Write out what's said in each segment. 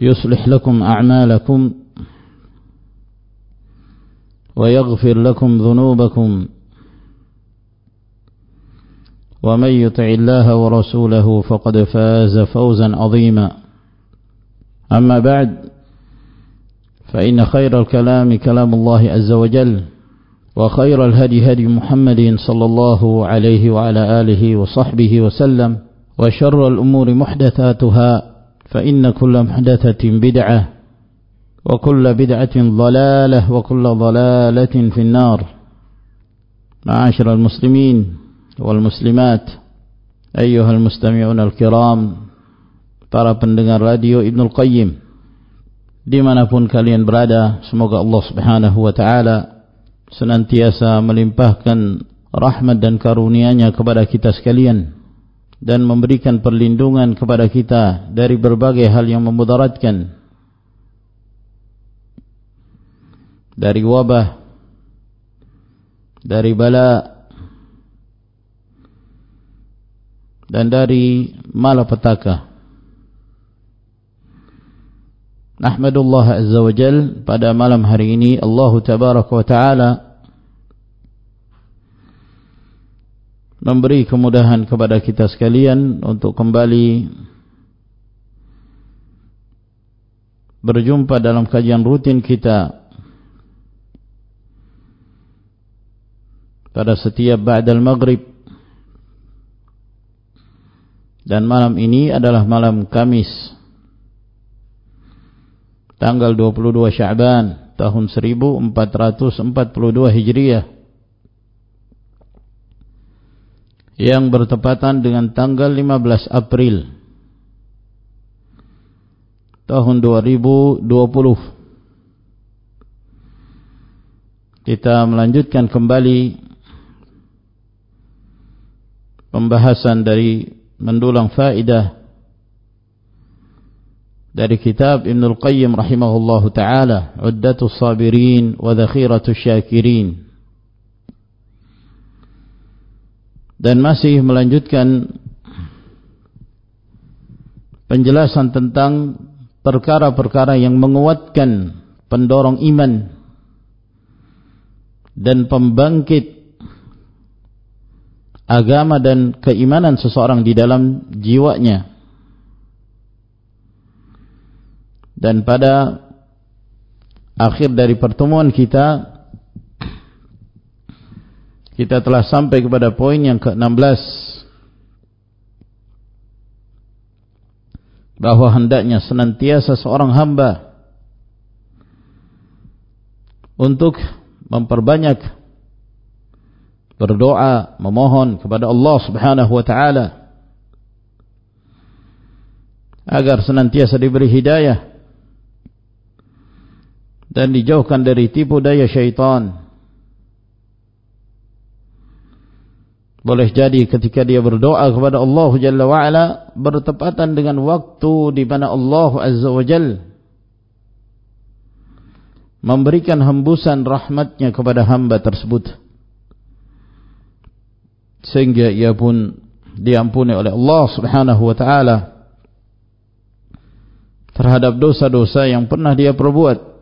يصلح لكم أعمالكم ويغفر لكم ذنوبكم ومن يطع الله ورسوله فقد فاز فوزا عظيما. أما بعد فإن خير الكلام كلام الله عز وجل وخير الهدي هدي محمد صلى الله عليه وعلى آله وصحبه وسلم وشر الأمور محدثاتها فإن كل محدثة بدعة وكل بدعة ضلالة وكل ضلالة في النار معاشر المسلمين والmuslimat ayyuhal mustami'un al-kiram para pendengar radio Ibnul Qayyim dimanapun kalian berada semoga Allah subhanahu wa ta'ala senantiasa melimpahkan rahmat dan karunia-Nya kepada kita sekalian dan memberikan perlindungan kepada kita dari berbagai hal yang memudaratkan dari wabah dari bala dan dari malapetaka. Nahmadullah Azza wa Jal pada malam hari ini Allah Tabaraka wa Ta'ala memberi kemudahan kepada kita sekalian untuk kembali berjumpa dalam kajian rutin kita pada setiap ba'dal maghrib. Dan malam ini adalah malam Kamis tanggal 22 Syaban tahun 1442 Hijriah yang bertepatan dengan tanggal 15 April tahun 2020 kita melanjutkan kembali pembahasan dari mendulang faidah dari kitab Ibnul Qayyim rahimahullahu taala Uddatus Sabirin wa Dhakhiratus Syakirin dan masih melanjutkan penjelasan tentang perkara-perkara yang menguatkan pendorong iman dan pembangkit agama dan keimanan seseorang di dalam jiwanya. Dan pada akhir dari pertemuan kita kita telah sampai kepada poin yang ke-16 bahwa hendaknya senantiasa seorang hamba untuk memperbanyak berdoa, memohon kepada Allah Subhanahu wa taala agar senantiasa diberi hidayah dan dijauhkan dari tipu daya syaitan. Boleh jadi ketika dia berdoa kepada Allah Jalla wa'ala bertepatan dengan waktu di mana Allah Azza wa Jalla memberikan hembusan rahmatnya kepada hamba tersebut. Sehingga ia pun diampuni oleh Allah subhanahu wa ta'ala terhadap dosa-dosa yang pernah dia perbuat.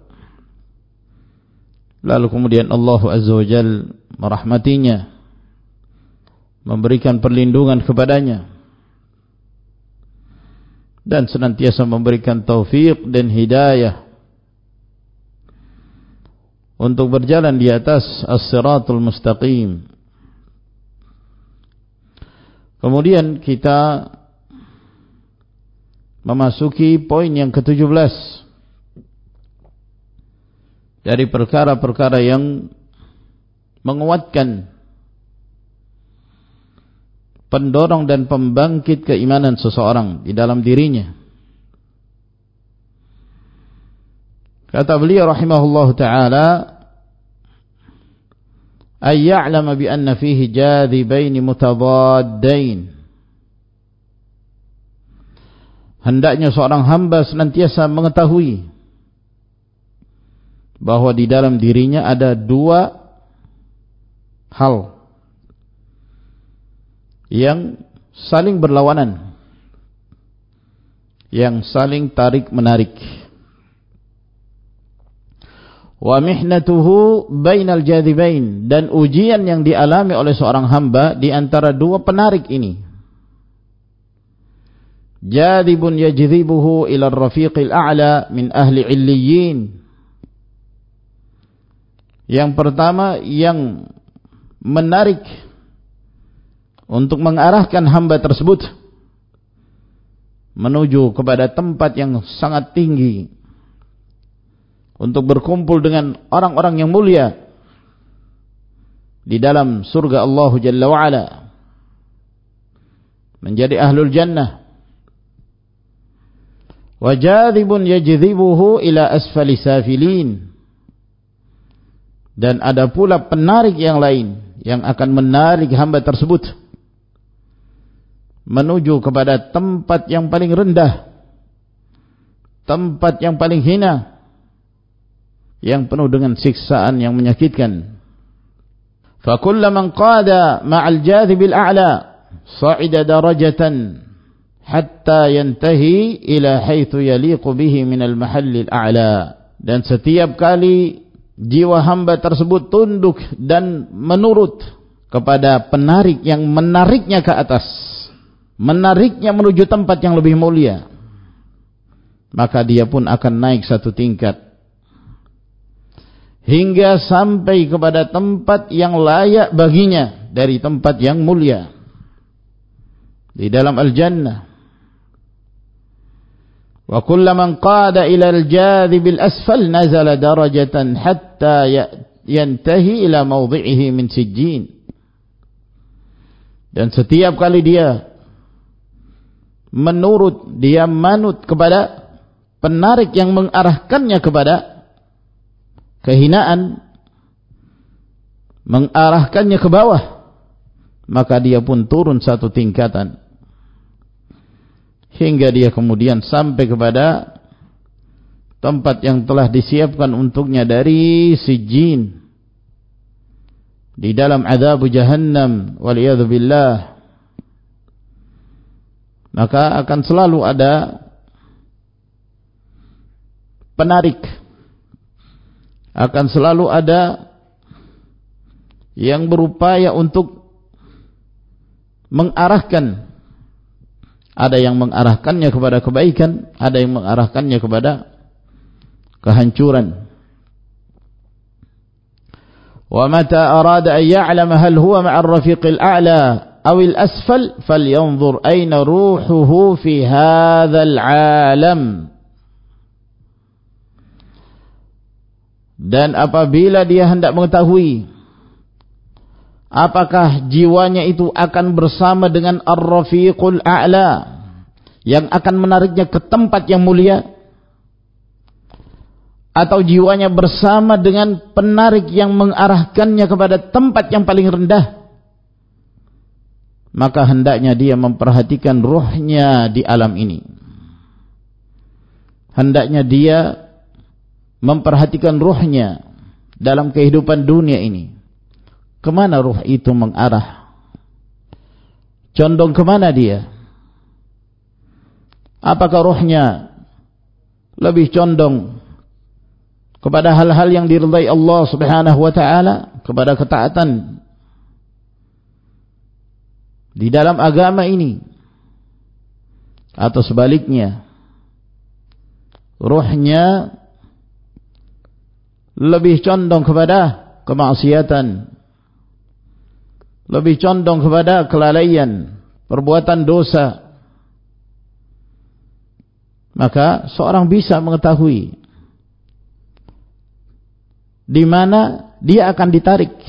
Lalu kemudian Allah azza wa jal merahmatinya memberikan perlindungan kepadanya. Dan senantiasa memberikan taufik dan hidayah untuk berjalan di atas as-siratul mustaqim. Kemudian kita memasuki poin yang ke-17 dari perkara-perkara yang menguatkan pendorong dan pembangkit keimanan seseorang di dalam dirinya. Kata beliau rahimahullah taala ay bi anna fihi jadhibain hendaknya seorang hamba senantiasa mengetahui bahwa di dalam dirinya ada dua hal yang saling berlawanan. Yang saling tarik menarik. Wa mihnatuhu bainal jadibain. Dan ujian yang dialami oleh seorang hamba di antara dua penarik ini. Jadibun yajribuhu ila ar-rafiqil a'la min ahli illiyin. Yang pertama yang menarik untuk mengarahkan hamba tersebut menuju kepada tempat yang sangat tinggi untuk berkumpul dengan orang-orang yang mulia di dalam surga Allah Jalla wa'ala menjadi ahlul jannah. Ila asfali safilin. Dan ada pula penarik yang lain yang akan menarik hamba tersebut menuju kepada tempat yang paling rendah tempat yang paling hina yang penuh dengan siksaan yang menyakitkan. Fakullaman qada ma'al jadhibil a'la sa'ida darajatan hatta yantahi ila haitsu yaliqu bihi minal mahallil a'la. Dan setiap kali jiwa hamba tersebut tunduk dan menurut kepada penarik yang menariknya ke atas menariknya menuju tempat yang lebih mulia maka dia pun akan naik satu tingkat hingga sampai kepada tempat yang layak baginya dari tempat yang mulia di dalam al-jannah. Wa kullaman qada ila al-jadhib al-asfal nazala darajatan hatta yantahi ila mawdhi'ihi min sijjin. Dan setiap kali dia menurut dia manut kepada penarik yang mengarahkannya kepada kehinaan mengarahkannya ke bawah maka dia pun turun satu tingkatan. Hingga dia kemudian sampai kepada tempat yang telah disiapkan untuknya dari sijin di dalam azab jahannam waliyadzubillah maka akan selalu ada penarik. Akan selalu ada yang berupaya untuk mengarahkan. Ada yang mengarahkannya kepada kebaikan ada yang mengarahkannya kepada kehancuran. Wa mata arada an ya'lama hal huwa ma'ar rafiqil a'la awil asfal falyanzur aina ruhuhu fi hadzal alam. Dan apabila dia hendak mengetahui apakah jiwanya itu akan bersama dengan ar-rafiqul a'la yang akan menariknya ke tempat yang mulia? Atau jiwanya bersama dengan penarik yang mengarahkannya kepada tempat yang paling rendah maka hendaknya dia memperhatikan ruhnya di alam ini hendaknya dia memperhatikan ruhnya dalam kehidupan dunia ini. Ke mana ruh itu mengarah? Condong ke mana dia? Apakah ruhnya lebih condong kepada hal-hal yang diridai Allah Subhanahu wa taala, kepada ketaatan di dalam agama ini. Atau sebaliknya. Ruhnya lebih condong kepada kemaksiatan. Lebih condong kepada kelalaian. Perbuatan dosa. Maka seorang bisa mengetahui di mana dia akan ditarik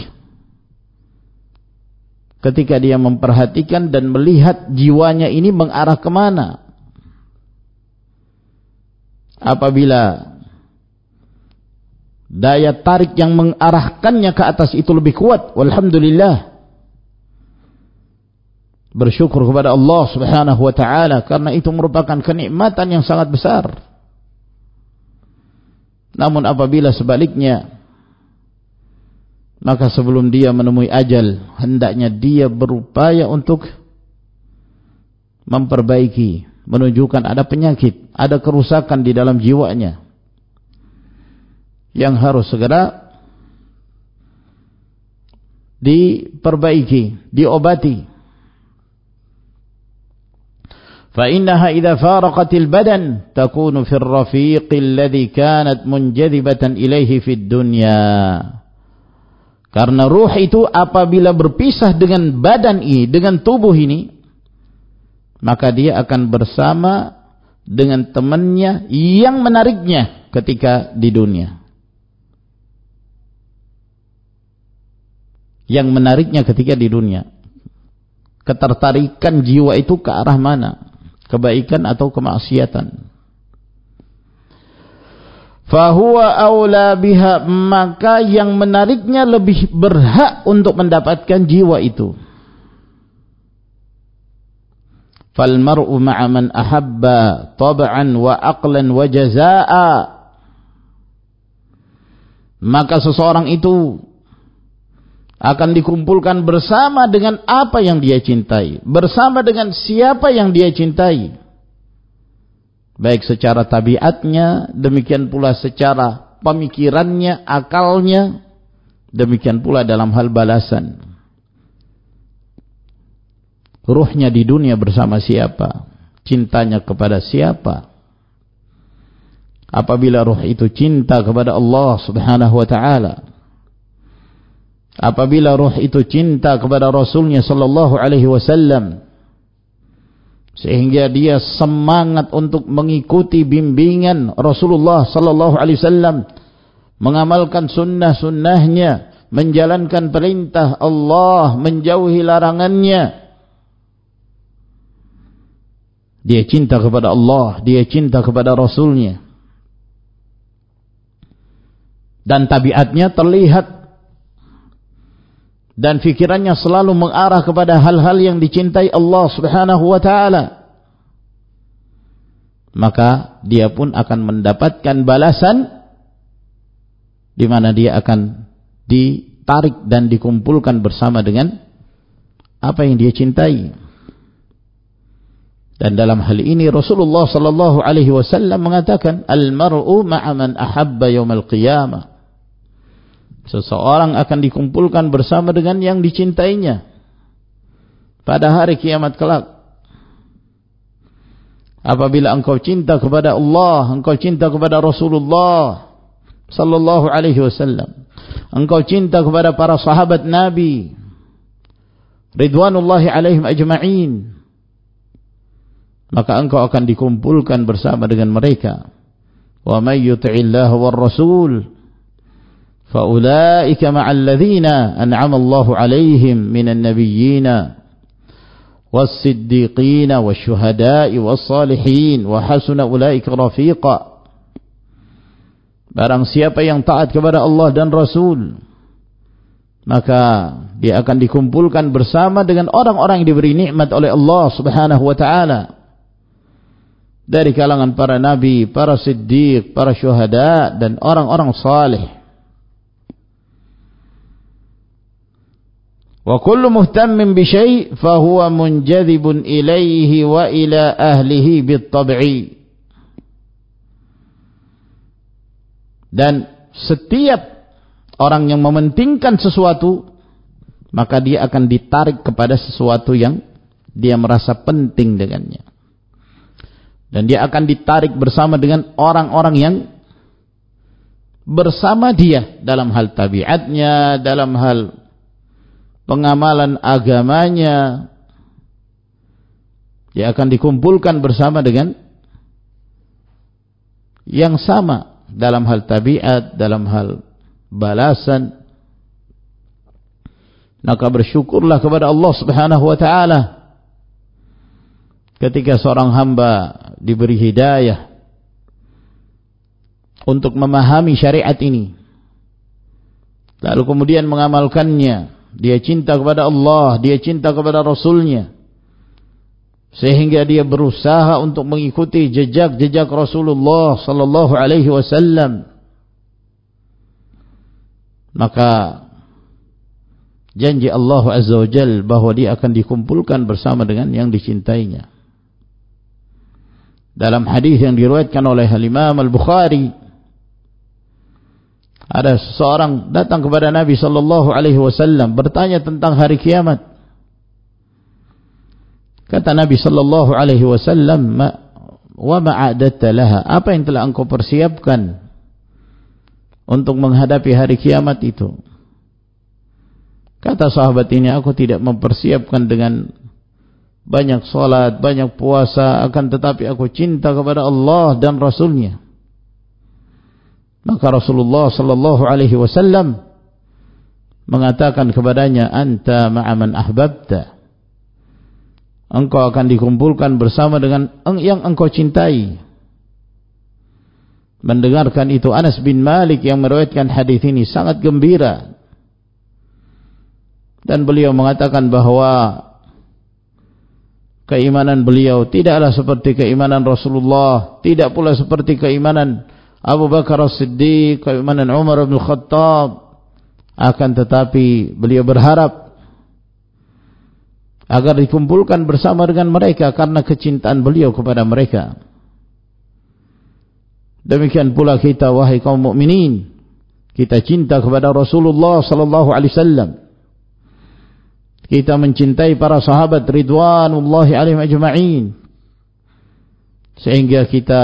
ketika dia memperhatikan dan melihat jiwanya ini mengarah ke mana? Apabila daya tarik yang mengarahkannya ke atas itu lebih kuat walhamdulillah. Bersyukur kepada Allah subhanahu wa ta'ala karena itu merupakan kenikmatan yang sangat besar. Namun apabila sebaliknya maka sebelum dia menemui ajal hendaknya dia berupaya untuk memperbaiki menunjukkan ada penyakit ada kerusakan di dalam jiwanya. Yang harus segera diperbaiki diobati. Fa innaha faraqatil badan takunu fir rafiqil ladzi kanat munjadibatan ilaihi dunya. Karena ruh itu apabila berpisah dengan badan ini, dengan tubuh ini, maka dia akan bersama dengan temannya yang menariknya ketika di dunia. Yang menariknya ketika di dunia. Ketertarikan jiwa itu ke arah mana? Kebaikan atau kemaksiatan? Fahuwa aula biha maka yang menariknya lebih berhak untuk mendapatkan jiwa itu. Fal mar'u ma'a man ahabba tab'an wa aqlan wa jazaa'a. Maka seseorang itu akan dikumpulkan bersama dengan apa yang dia cintai bersama dengan siapa yang dia cintai baik secara tabiatnya demikian pula secara pemikirannya akalnya demikian pula dalam hal balasan. Ruhnya di dunia bersama siapa? Cintanya kepada siapa? Apabila ruh itu cinta kepada Allah subhanahu wa ta'ala apabila ruh itu cinta kepada Rasulnya sallallahu alaihi wasallam sehingga dia semangat untuk mengikuti bimbingan Rasulullah sallallahu alaihi wasallam mengamalkan sunnah-sunnahnya menjalankan perintah Allah menjauhi larangannya. Dia cinta kepada Allah dia cinta kepada Rasulnya. Dan tabiatnya terlihat dan fikirannya selalu mengarah kepada hal-hal yang dicintai Allah Subhanahu wa taala. Maka dia pun akan mendapatkan balasan di mana dia akan ditarik dan dikumpulkan bersama dengan apa yang dia cintai. Dan dalam hal ini Rasulullah sallallahu alaihi wasallam mengatakan al mar'u ma'a man ahabba yaumal qiyamah seseorang akan dikumpulkan bersama dengan yang dicintainya pada hari kiamat kelak. Apabila engkau cinta kepada Allah engkau cinta kepada Rasulullah sallallahu alaihi wasallam engkau cinta kepada para sahabat Nabi ridwanullahi alaihim ajma'in maka engkau akan dikumpulkan bersama dengan mereka. Wa may yuti'illah war rasul فأولئك مع الذين أنعم الله عليهم من النبيين والصديقين والشهداء والصالحين وحسن أولئك رفيقا Barang siapa yang taat kepada Allah dan Rasul maka dia akan dikumpulkan bersama dengan orang-orang yang diberi nikmat oleh Allah Subhanahu wa taala dari kalangan para nabi, para siddiq, para syuhada dan orang-orang saleh. Wa kullu muhtammin bi syai' fa huwa munjadhibun ilaihi wa ila ahlihi bit tab'i. Dan setiap orang yang mementingkan sesuatu maka dia akan ditarik kepada sesuatu yang dia merasa penting dengannya. Dan dia akan ditarik bersama dengan orang-orang yang bersama dia dalam hal tabiatnya, dalam hal pengamalan agamanya. Dia akan dikumpulkan bersama dengan yang sama dalam hal tabiat, dalam hal balasan, maka bersyukurlah kepada Allah Subhanahu wa taala ketika seorang hamba diberi hidayah untuk memahami syariat ini lalu kemudian mengamalkannya dia cinta kepada Allah dia cinta kepada Rasulnya sehingga dia berusaha untuk mengikuti jejak-jejak Rasulullah sallallahu alaihi wasallam maka janji Allah Azza wa Jal bahwa dia akan dikumpulkan bersama dengan yang dicintainya. Dalam hadis yang diriwayatkan oleh Imam Al-Bukhari ada seorang datang kepada Nabi sallallahu alaihi wasallam bertanya tentang hari kiamat. Kata Nabi sallallahu alaihi wasallam, "Wa ma'adatta laha?" Apa yang telah engkau persiapkan untuk menghadapi hari kiamat itu? Kata sahabat ini, aku tidak mempersiapkan dengan banyak salat, banyak puasa, akan tetapi aku cinta kepada Allah dan Rasulnya. Maka Rasulullah sallallahu alaihi wasallam mengatakan kepadanya, "Anta ma'aman ahbabta." Engkau akan dikumpulkan bersama dengan yang engkau cintai. Mendengarkan itu Anas bin Malik yang meriwayatkan hadis ini sangat gembira dan beliau mengatakan bahwa keimanan beliau tidaklah seperti keimanan Rasulullah tidak pula seperti keimanan Abu Bakar As-Siddiq keimanan Umar bin Khattab. Akan tetapi beliau berharap agar dikumpulkan bersama dengan mereka karena kecintaan beliau kepada mereka. Demikian pula kita wahai kaum mukminin kita cinta kepada Rasulullah sallallahu alaihi wasallam. Kita mencintai para sahabat ridwanullahi alaihim ajma'in. Sehingga kita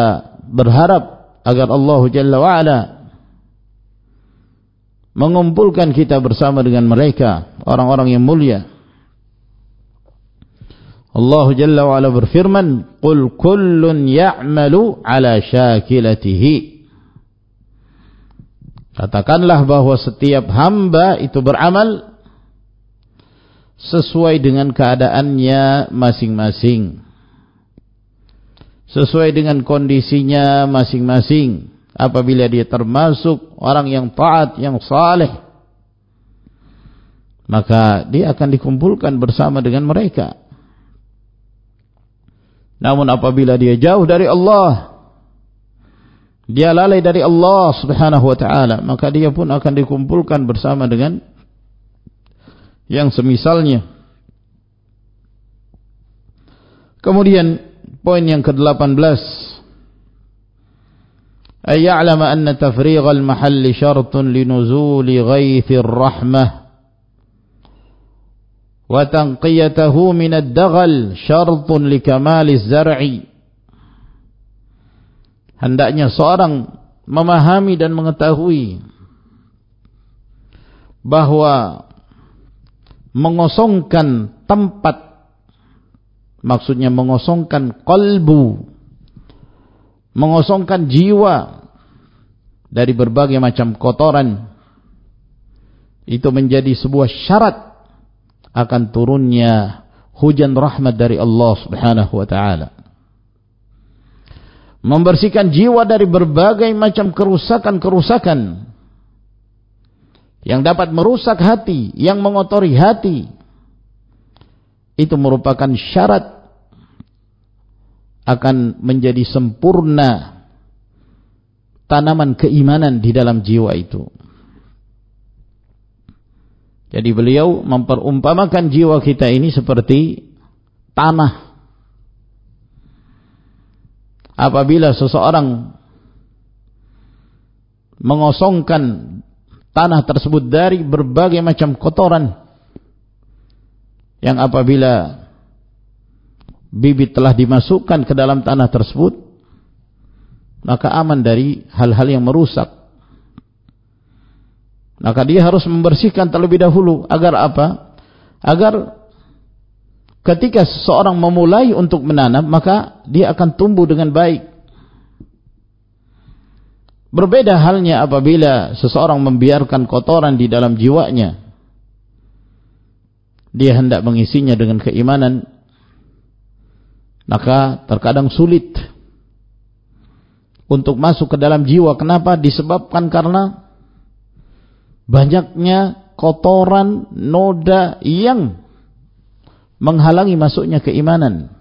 berharap agar Allah Jalla wa'ala mengumpulkan kita bersama dengan mereka orang-orang yang mulia. Allah Jalla wa'ala berfirman Qul kullun ya'malu ala syakilatihi. Katakanlah bahwa setiap hamba itu beramal sesuai dengan keadaannya masing-masing sesuai dengan kondisinya masing-masing apabila dia termasuk orang yang taat yang saleh maka dia akan dikumpulkan bersama dengan mereka namun apabila dia jauh dari Allah dia lalai dari Allah subhanahu wa ta'ala maka dia pun akan dikumpulkan bersama dengan yang semisalnya. Kemudian poin yang ke-18 ay ya'lama anna tafrigh al-mahall syaratun linuzul ghaithir rahmah wa tanqiyatahu min ad-daghal syaratun likamal az-zar'i hendaknya seorang memahami dan mengetahui bahwa mengosongkan tempat maksudnya mengosongkan kalbu. Mengosongkan jiwa dari berbagai macam kotoran. Itu menjadi sebuah syarat akan turunnya hujan rahmat dari Allah Subhanahu wa taala. Membersihkan jiwa dari berbagai macam kerusakan-kerusakan. Yang dapat merusak hati, yang mengotori hati, itu merupakan syarat akan menjadi sempurna tanaman keimanan di dalam jiwa itu. Jadi beliau memperumpamakan jiwa kita ini seperti tanah. Apabila seseorang mengosongkan tanah tersebut dari berbagai macam kotoran yang apabila bibit telah dimasukkan ke dalam tanah tersebut maka aman dari hal-hal yang merusak. Maka dia harus membersihkan terlebih dahulu agar apa? Agar ketika seseorang memulai untuk menanam maka dia akan tumbuh dengan baik. Berbeda halnya apabila seseorang membiarkan kotoran di dalam jiwanya dia hendak mengisinya dengan keimanan maka terkadang sulit untuk masuk ke dalam jiwa. Kenapa? Disebabkan karena banyaknya kotoran noda yang menghalangi masuknya keimanan.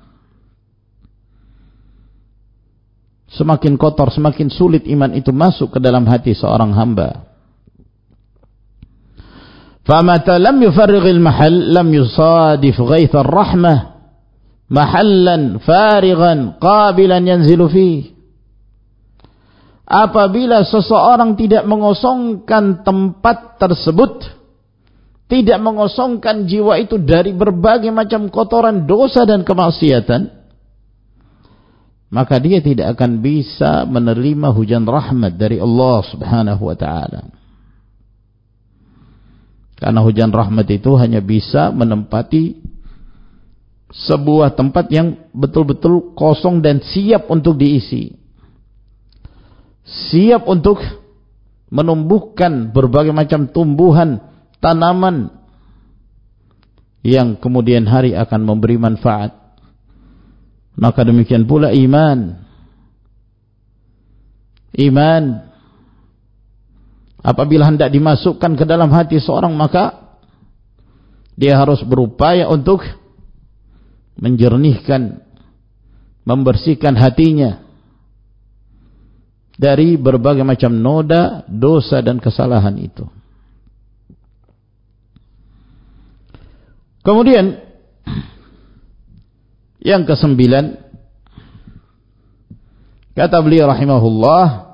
Semakin kotor, semakin sulit iman itu masuk ke dalam hati seorang hamba. فمتى لم يفرغ المحل لم يصادف غيث الرحمه mahallan farigan qabilan yanzilu fi apabila seseorang tidak mengosongkan tempat tersebut tidak mengosongkan jiwa itu dari berbagai macam kotoran dosa dan kemaksiatan maka dia tidak akan bisa menerima hujan rahmat dari Allah Subhanahu wa taala karena hujan rahmat itu hanya bisa menempati sebuah tempat yang betul-betul kosong dan siap untuk diisi. Siap untuk menumbuhkan berbagai macam tumbuhan, tanaman yang kemudian hari akan memberi manfaat. Maka demikian pula iman. Iman apabila hendak dimasukkan ke dalam hati seorang maka dia harus berupaya untuk menjernihkan membersihkan hatinya dari berbagai macam noda, dosa dan kesalahan itu. Kemudian yang kesembilan kata beliau rahimahullah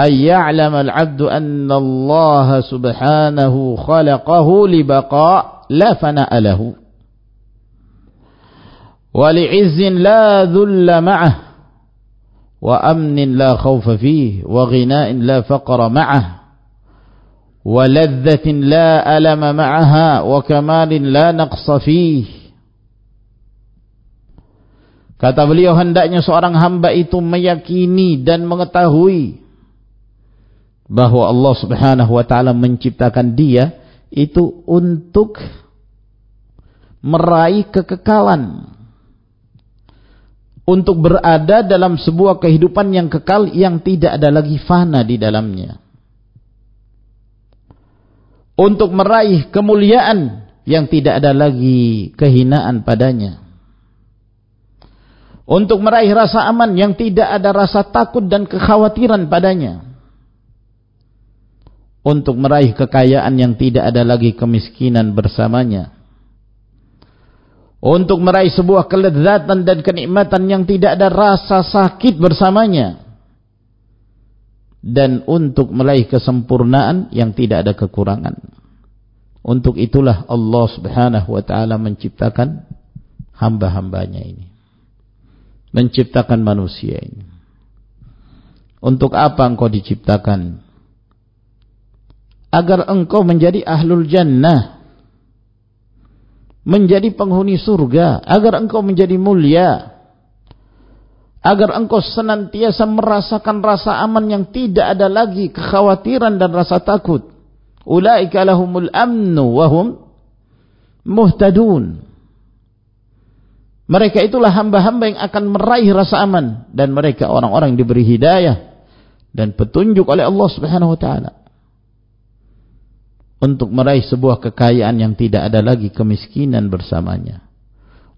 أن يعلم العبد أن الله سبحانه خلقه لبقاء لا فناء له. ولعز لا ذل معه وأمن لا خوف فيه وغناء لا فقر معه ولذة لا ألم معها وكمال لا نقص فيه. Kata beliau hendaknya seorang hamba itu meyakini dan mengetahui bahwa Allah Subhanahu wa taala menciptakan dia itu untuk meraih kekekalan untuk berada dalam sebuah kehidupan yang kekal yang tidak ada lagi fana di dalamnya. Untuk meraih kemuliaan yang tidak ada lagi kehinaan padanya. Untuk meraih rasa aman yang tidak ada rasa takut dan kekhawatiran padanya. Untuk meraih kekayaan yang tidak ada lagi kemiskinan bersamanya. Untuk meraih sebuah kelezatan dan kenikmatan yang tidak ada rasa sakit bersamanya. Dan untuk meraih kesempurnaan yang tidak ada kekurangan. Untuk itulah Allah subhanahu wa ta'ala menciptakan hamba-hambanya ini. Menciptakan manusia ini. Untuk apa engkau diciptakan agar engkau menjadi ahlul jannah menjadi penghuni surga agar engkau menjadi mulia agar engkau senantiasa merasakan rasa aman yang tidak ada lagi kekhawatiran dan rasa takut. Ulaika lahumul amnu wahum muhtadun. Mereka itulah hamba-hamba yang akan meraih rasa aman dan mereka orang-orang yang diberi hidayah dan petunjuk oleh Allah Subhanahu wa taala untuk meraih sebuah kekayaan yang tidak ada lagi kemiskinan bersamanya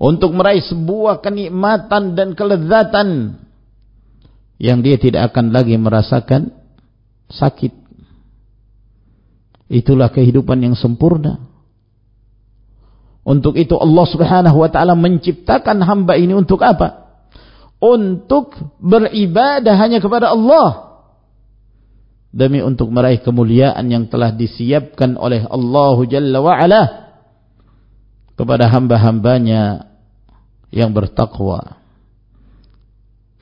untuk meraih sebuah kenikmatan dan kelezatan yang dia tidak akan lagi merasakan sakit. Itulah kehidupan yang sempurna. Untuk itu Allah Subhanahu wa taala menciptakan hamba ini untuk apa? Untuk beribadah hanya kepada Allah. Demi untuk meraih kemuliaan yang telah disiapkan oleh Allah Jalla wa ala kepada hamba-hambanya yang bertakwa.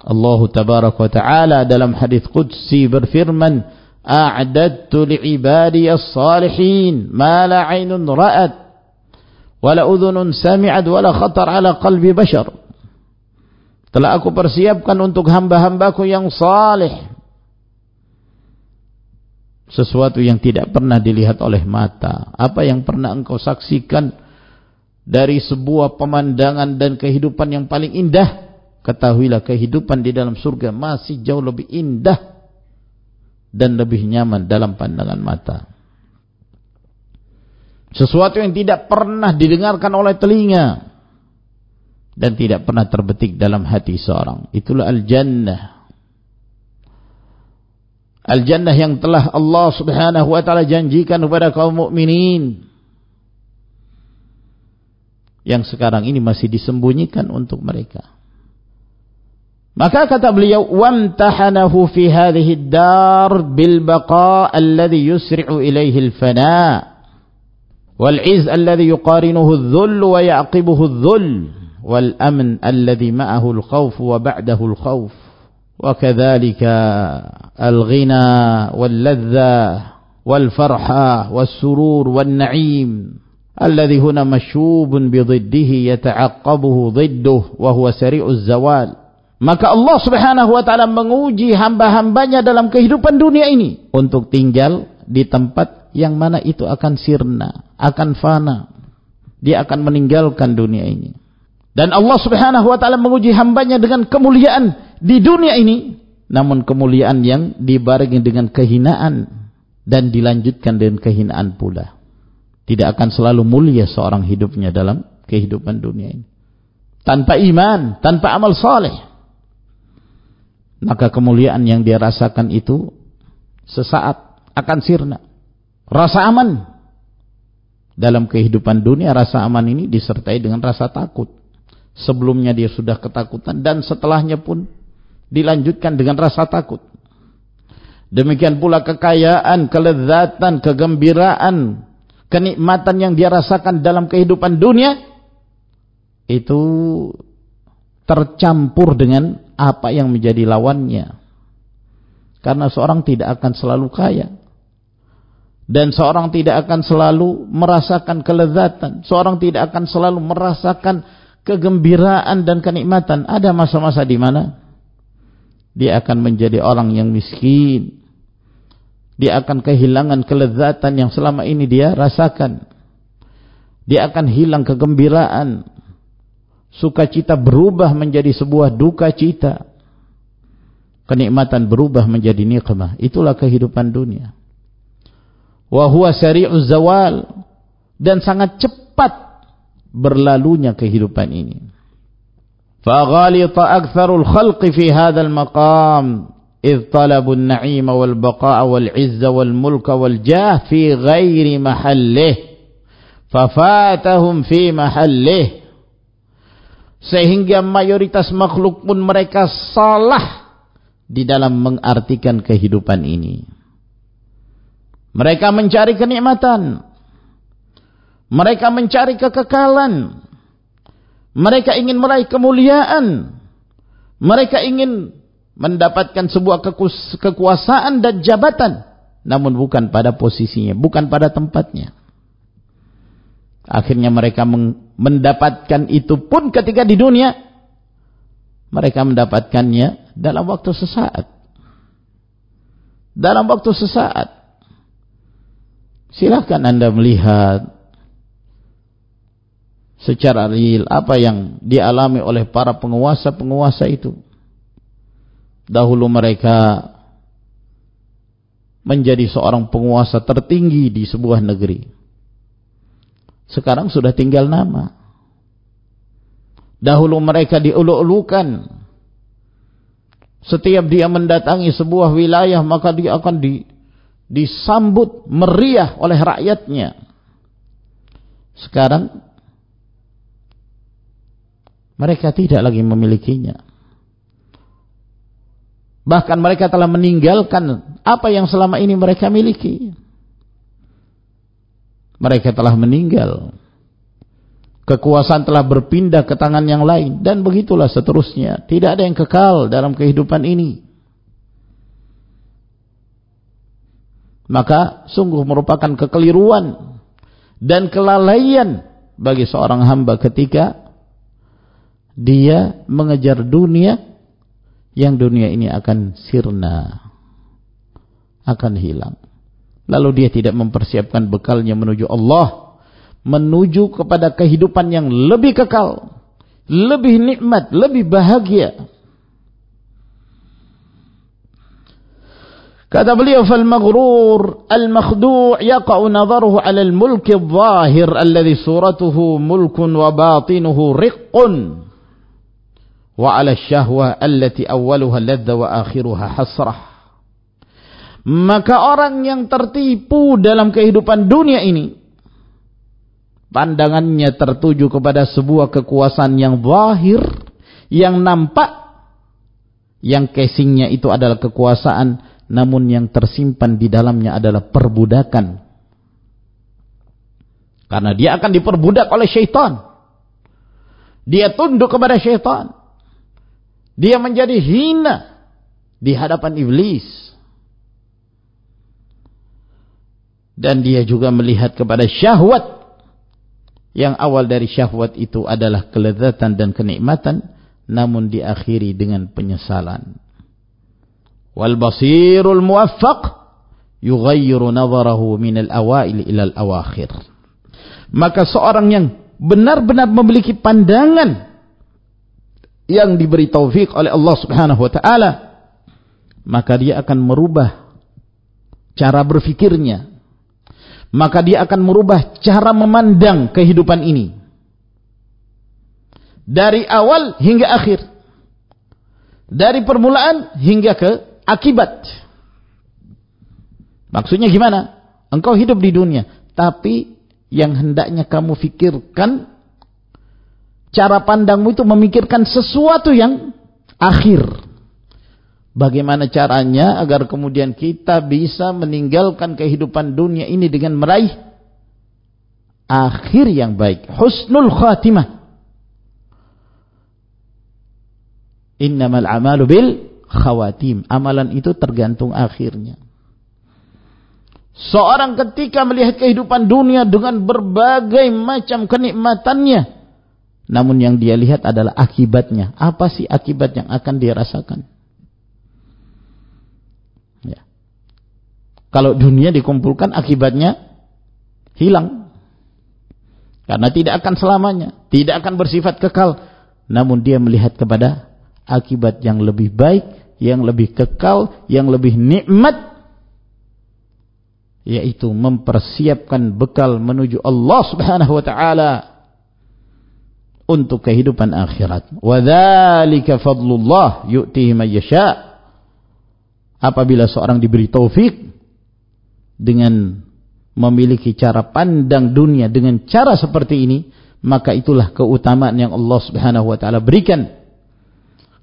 Allah tabaraka wa taala dalam hadis qudsi berfirman, "A'dadtu li'ibadi as-salihin ma la 'ainun ra'at wa la udhunun sami'at wa la khatar 'ala qalbi bashar." Telah aku persiapkan untuk hamba-hambaku yang salih sesuatu yang tidak pernah dilihat oleh mata. Apa yang pernah engkau saksikan dari sebuah pemandangan dan kehidupan yang paling indah? Ketahuilah kehidupan di dalam surga masih jauh lebih indah dan lebih nyaman dalam pandangan mata. Sesuatu yang tidak pernah didengarkan oleh telinga dan tidak pernah terbetik dalam hati seorang. Itulah al-jannah al-jannah yang telah Allah subhanahu wa ta'ala janjikan kepada kaum mukminin yang sekarang ini masih disembunyikan untuk mereka. Maka kata beliau, "Wamtahanahu fi hadhihi ad-dar bil baqa' alladhi yusri'u ilayhi al-fana' wal 'izz alladhi yuqarinuhu adh-dhull wa ya'qibuhu adh-dhull wal amn alladhi ma'ahu al-khawf wa ba'dahu al-khawf." وكذلك الغنى واللذة والفرحة والسرور والنعيم alladhi huna masyubun bididdihi yata'aqqabuhu didduh wa huwa sari'uz zawal maka Allah Subhanahu wa taala menguji hamba-hambanya dalam kehidupan dunia ini untuk tinggal di tempat yang mana itu akan sirna, akan fana. Dia akan meninggalkan dunia ini. Dan Allah Subhanahu wa taala menguji hambanya dengan kemuliaan di dunia ini, namun kemuliaan yang dibarengi dengan kehinaan dan dilanjutkan dengan kehinaan pula tidak akan selalu mulia seorang hidupnya dalam kehidupan dunia ini. Tanpa iman, tanpa amal saleh. Maka kemuliaan yang dia rasakan itu sesaat akan sirna. Rasa aman dalam kehidupan dunia, rasa aman ini disertai dengan rasa takut. Sebelumnya dia sudah ketakutan dan setelahnya pun dilanjutkan dengan rasa takut. Demikian pula kekayaan, kelezatan, kegembiraan, kenikmatan yang dia rasakan dalam kehidupan dunia itu tercampur dengan apa yang menjadi lawannya. Karena seorang tidak akan selalu kaya. Dan seorang tidak akan selalu merasakan kelezatan. Seorang tidak akan selalu merasakan kegembiraan dan kenikmatan. Ada masa-masa di mana dia akan menjadi orang yang miskin dia akan kehilangan kelezatan yang selama ini dia rasakan. Dia akan hilang kegembiraan. Sukacita berubah menjadi sebuah duka cita. Kenikmatan berubah menjadi nikmah. Itulah kehidupan dunia. Wahuwa sari'uz zawal. Dan sangat cepat berlalunya kehidupan ini. Faghalita aktsarul khalqi fi hadzal maqam idh talabun na'ima wal baqa'a wal 'izza wal mulka wal jah fi ghairi mahallih sehingga mayoritas makhluk pun mereka salah di dalam mengartikan kehidupan ini. Mereka mencari kenikmatan, mereka mencari kekekalan. Mereka ingin meraih kemuliaan. Mereka ingin mendapatkan sebuah kekuasaan dan jabatan. Namun bukan pada posisinya bukan pada tempatnya. Akhirnya mereka mendapatkan itu pun ketika di dunia. Mereka mendapatkannya dalam waktu sesaat. Dalam waktu sesaat. Silahkan anda melihat secara real apa yang dialami oleh para penguasa-penguasa itu dahulu mereka menjadi seorang penguasa tertinggi di sebuah negeri. Sekarang sudah tinggal nama. Dahulu mereka diuluk-ulukan. Setiap dia mendatangi sebuah wilayah maka dia akan di, disambut meriah oleh rakyatnya. Sekarang mereka tidak lagi memilikinya. Bahkan mereka telah meninggalkan apa yang selama ini mereka miliki. Mereka telah meninggal. Kekuasaan telah berpindah ke tangan yang lain. Dan begitulah seterusnya. Tidak ada yang kekal dalam kehidupan ini. Maka sungguh merupakan kekeliruan dan kelalaian bagi seorang hamba ketika dia mengejar dunia yang dunia ini akan sirna akan hilang. Lalu dia tidak mempersiapkan bekalnya menuju Allah menuju kepada kehidupan yang lebih kekal lebih nikmat lebih bahagia. Kata beliau fal maghrur al makhdu' yaqa'u nadharuhu 'ala al mulk adh-dhahir alladhi suratuhu mulkun wa batinuhu riqqun wa ala syahwa allati awwaluha ladza wa akhiruha hasrah maka orang yang tertipu dalam kehidupan dunia ini pandangannya tertuju kepada sebuah kekuasaan yang zahir yang nampak yang casingnya itu adalah kekuasaan namun yang tersimpan di dalamnya adalah perbudakan. Karena dia akan diperbudak oleh syaitan. Dia tunduk kepada syaitan dia menjadi hina di hadapan iblis. Dan dia juga melihat kepada syahwat. Yang awal dari syahwat itu adalah kelezatan dan kenikmatan. Namun diakhiri dengan penyesalan. Wal basirul muwaffaq yughayyiru nazarahu min al-awail ila al-awakhir. Maka seorang yang benar-benar memiliki pandangan yang diberi taufik oleh Allah Subhanahu wa taala maka dia akan merubah cara berfikirnya. Maka dia akan merubah cara memandang kehidupan ini. Dari awal hingga akhir. Dari permulaan hingga ke akibat. Maksudnya gimana? Engkau hidup di dunia tapi yang hendaknya kamu fikirkan cara pandangmu itu memikirkan sesuatu yang akhir. Bagaimana caranya agar kemudian kita bisa meninggalkan kehidupan dunia ini dengan meraih akhir yang baik. Husnul khatimah. Innamal amalu bil khawatim. Amalan itu tergantung akhirnya. Seorang ketika melihat kehidupan dunia dengan berbagai macam kenikmatannya namun yang dia lihat adalah akibatnya. Apa sih akibat yang akan dia rasakan? Ya. Kalau dunia dikumpulkan akibatnya hilang. Karena tidak akan selamanya. Tidak akan bersifat kekal. Namun dia melihat kepada akibat yang lebih baik. Yang lebih kekal. Yang lebih nikmat. Yaitu mempersiapkan bekal menuju Allah subhanahu wa ta'ala untuk kehidupan akhirat. Wadzalika fadlullah yu'tihi man yasha. Apabila seorang diberi taufik dengan memiliki cara pandang dunia dengan cara seperti ini, maka itulah keutamaan yang Allah Subhanahu wa taala berikan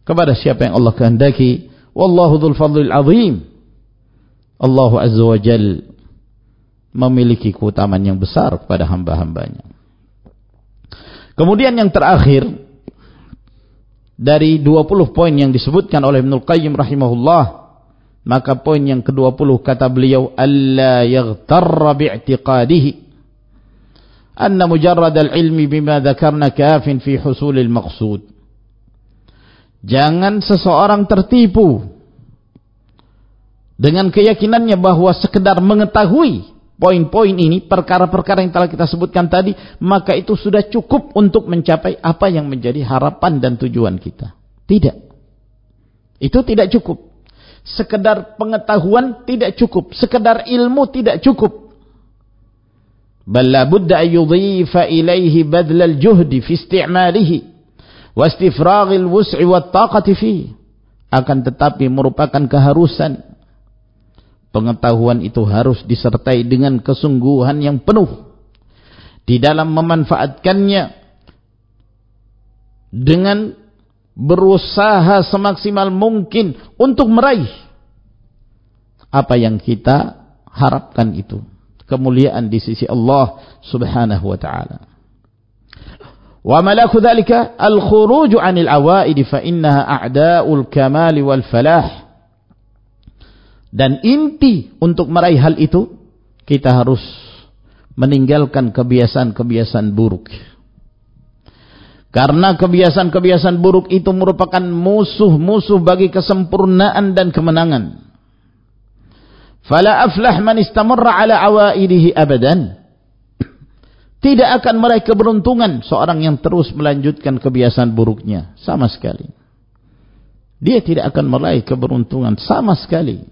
kepada siapa yang Allah kehendaki. Wallahu dzul fadlil azim. Allah Azza wa Jal memiliki keutamaan yang besar kepada hamba-hambanya. Kemudian yang terakhir dari 20 poin yang disebutkan oleh Ibnu Qayyim rahimahullah maka poin yang ke-20 kata beliau alla yaghtarra bi'tiqadihi. Anna mujarrad al-ilmi bima dzakarna kafin fi husul al-maqsud jangan seseorang tertipu dengan keyakinannya bahwa sekedar mengetahui poin-poin ini, perkara-perkara yang telah kita sebutkan tadi, maka itu sudah cukup untuk mencapai apa yang menjadi harapan dan tujuan kita. Tidak. Itu tidak cukup. Sekedar pengetahuan tidak cukup. Sekedar ilmu tidak cukup. Bal la budda an yudhifa ilaihi badlal juhdi fi isti'malihi wastifraghil wus'i wat taqati akan tetapi merupakan keharusan pengetahuan itu harus disertai dengan kesungguhan yang penuh. Di dalam memanfaatkannya dengan berusaha semaksimal mungkin untuk meraih apa yang kita harapkan itu. Kemuliaan di sisi Allah Subhanahu wa taala. Wa malaku dhalika al-khuruj 'anil awaid fa innaha a'da'ul kamal wal falah dan inti untuk meraih hal itu kita harus meninggalkan kebiasaan-kebiasaan buruk karena kebiasaan-kebiasaan buruk itu merupakan musuh-musuh bagi kesempurnaan dan kemenangan. Fala aflah man istamarra ala awaidihi abadan. Tidak akan meraih keberuntungan seorang yang terus melanjutkan kebiasaan buruknya. Sama sekali. Dia tidak akan meraih keberuntungan sama sekali.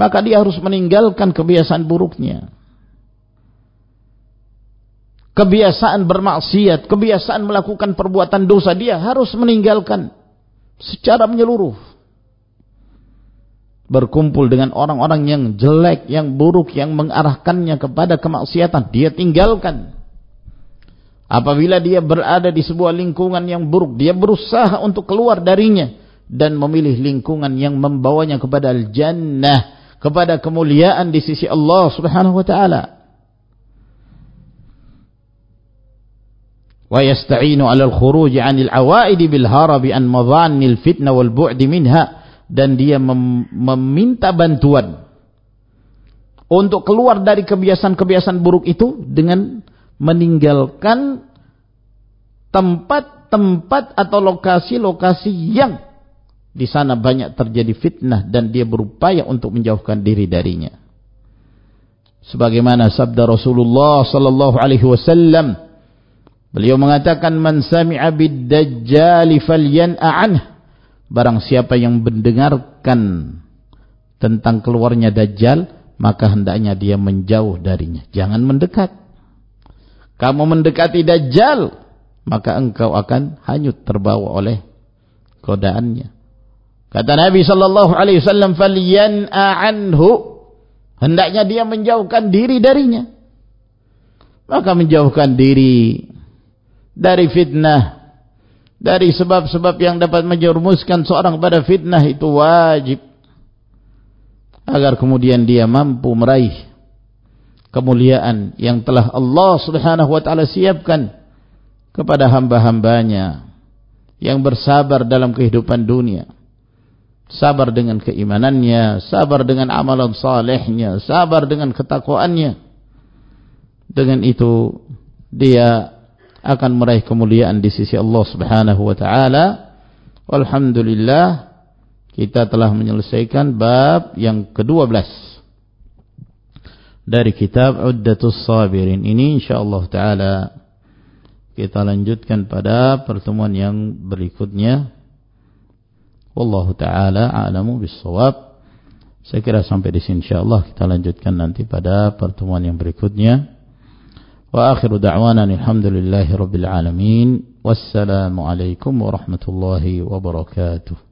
Maka dia harus meninggalkan kebiasaan buruknya kebiasaan bermaksiat, kebiasaan melakukan perbuatan dosa, dia harus meninggalkan secara menyeluruh. Berkumpul dengan orang-orang yang jelek, yang buruk, yang mengarahkannya kepada kemaksiatan, dia tinggalkan. Apabila dia berada di sebuah lingkungan yang buruk, dia berusaha untuk keluar darinya dan memilih lingkungan yang membawanya kepada al-jannah, kepada kemuliaan di sisi Allah Subhanahu wa taala. Wa yasta'inu 'alal khuruj 'anil 'awaidi bil harabi an madhanil fitnah wal minha dan dia mem meminta bantuan untuk keluar dari kebiasaan-kebiasaan buruk itu dengan meninggalkan tempat-tempat atau lokasi-lokasi yang di sana banyak terjadi fitnah dan dia berupaya untuk menjauhkan diri darinya. Sebagaimana sabda Rasulullah sallallahu alaihi wasallam Beliau mengatakan man sami'a bid-dajjal falyan'a anhu. Barang siapa yang mendengarkan tentang keluarnya dajjal, maka hendaknya dia menjauh darinya. Jangan mendekat. Kamu mendekati dajjal, maka engkau akan hanyut terbawa oleh godaannya. Kata Nabi sallallahu alaihi wasallam falyan'a anhu. Hendaknya dia menjauhkan diri darinya. Maka menjauhkan diri dari fitnah dari sebab-sebab yang dapat menjerumuskan seorang pada fitnah itu wajib agar kemudian dia mampu meraih kemuliaan yang telah Allah Subhanahu wa taala siapkan kepada hamba-hambanya yang bersabar dalam kehidupan dunia sabar dengan keimanannya sabar dengan amalan salehnya sabar dengan ketakwaannya dengan itu dia akan meraih kemuliaan di sisi Allah Subhanahu wa taala. Alhamdulillah kita telah menyelesaikan bab yang ke-12 dari kitab Uddatus Sabirin. Ini insyaallah taala kita lanjutkan pada pertemuan yang berikutnya. Wallahu taala a'lamu bisawab. Saya kira sampai di sini insyaallah kita lanjutkan nanti pada pertemuan yang berikutnya. Wa akhiru da'wana alhamdulillahi rabbil alamin. Wassalamualaikum warahmatullahi wabarakatuh.